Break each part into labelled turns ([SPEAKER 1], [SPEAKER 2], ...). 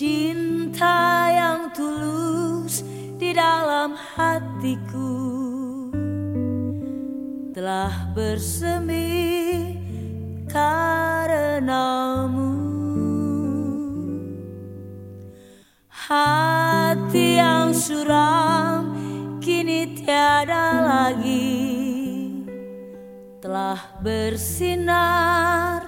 [SPEAKER 1] Cinta yang tulus di dalam hatiku telah bersemi karenamu. Hati yang suram kini tiada lagi telah bersinar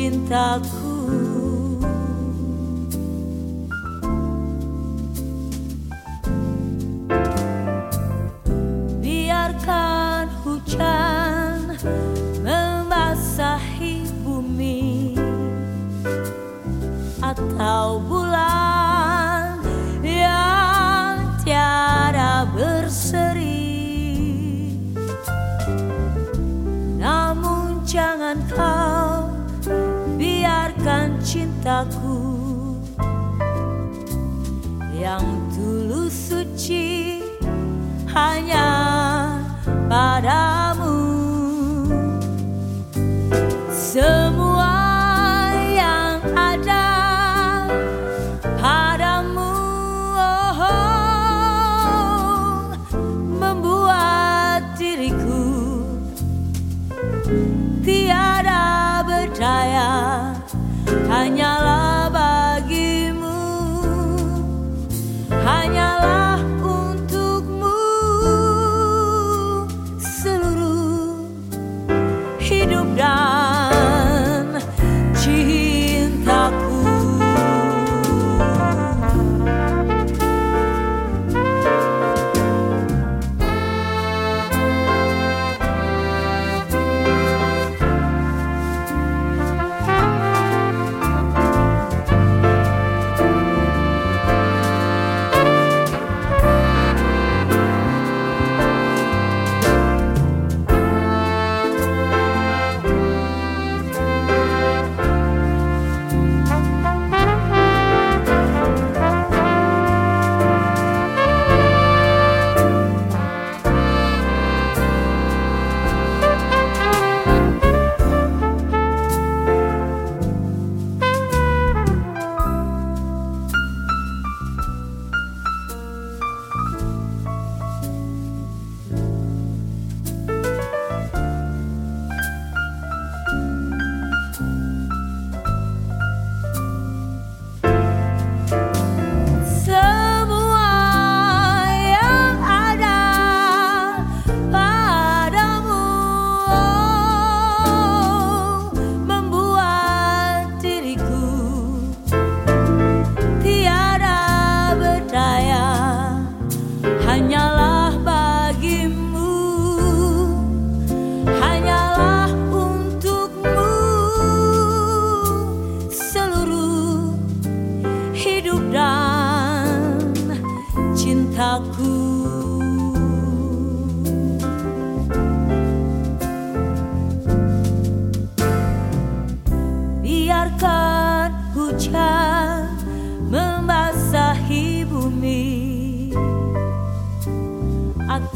[SPEAKER 1] cintaku. Biarkan hujan membasahi bumi atau bulan yang tiada berseri. Namun jangan kau cintaku yang tulus suci hanya 寒鸦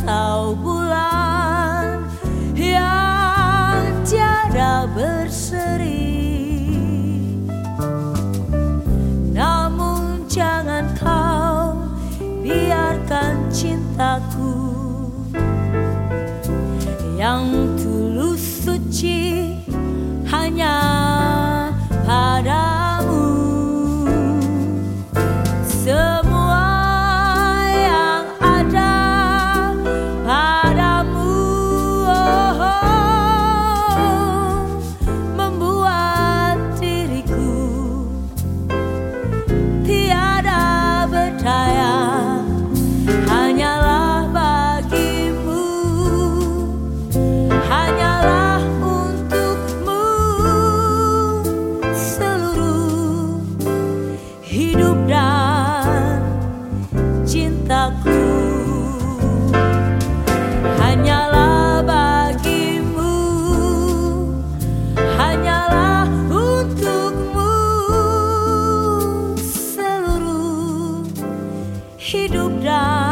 [SPEAKER 1] 逃不了。hidup dan